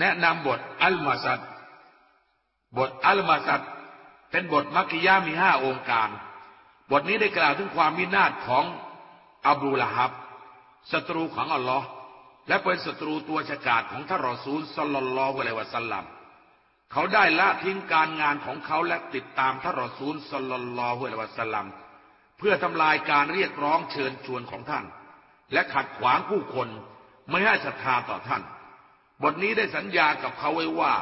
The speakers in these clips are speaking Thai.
แนะนำบทอัลมาซัดบทอัลมาซัดเป็นบทมักกิยามีห้าองค์การ บทนี้ได้กล่าวถึงความมินาศของอับูลฮับศัตรูของอัลลอฮ์และเป็นศัตรูตัวฉกาจของท่านรอซูลสลลลอฮุอะลัยวะสัลลัมเขาได้ละทิ้งการงานของเขาและติดตามท่านรอซูลสลลลอฮุอะลัยวะสัลลัมเพื่อทำลายการเรียกร้องเชิญชวนของท่าน และขัดขวางผู้คนไม่ให้ศรัทธาต่อท่าน บทนี้ได้สัญญากับเขาไว้ว่า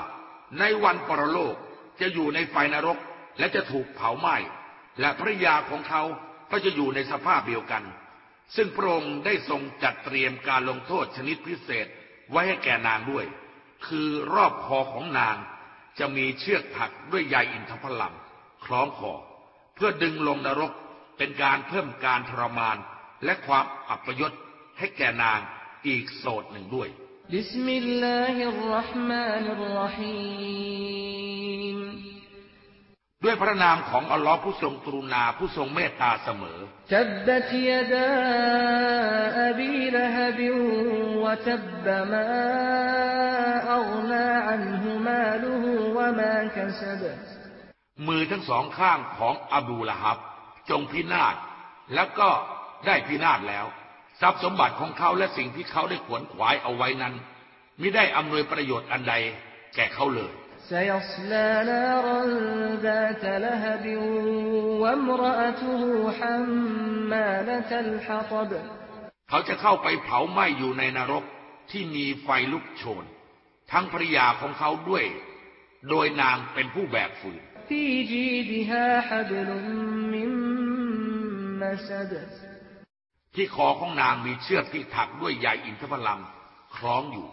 ในวันปรโลกจะอยู่ในไฟนรกและจะถูกเผาไหม้ และภรยาของเขาก็จะอยู่ในสภาพเดียวกัน ซึ่งพระองค์ได้ทรงจัดเตรียมการลงโทษชนิดพิเศษไว้ให้แก่นางด้วย คือรอบคอของนางจะมีเชือกถักด้วยใยอินทผลัมคล้องคอเพื่อดึงลงนรกเป็นการเพิ่มการทรมานและความอัปยศให้แก่นางอีกโสดหนึ่งด้วย بس م الله الرحمن الرحيمด้วยพระนามของอัลลอฮ์ผู้ทรงกรุณาผู้ทรงเมตตาเสมอتبت يدا أبي لهب وتب ما أغنى عنه ماله وما كسبมือทั้งสองข้างของอบูละฮับ จงพินาศแล้วก็ได้พินาศแล้ว ทรัพย์สมบัติของเขาและสิ่งที่เขาได้ขวนขวายเอาไว้นั้นไม่ได้อำนวยประโยชน์อันใดแก่เขาเลยเขาจะเข้าไปเผาไหม้อยู่ในนรกที่มีไฟลุกโชน ทั้งภริยาของเขาด้วย โดยนางเป็นผู้แบกฝืน ที่คอของนางมีเชือกที่ถักด้วยใยอินทผลัมคล้องอยู่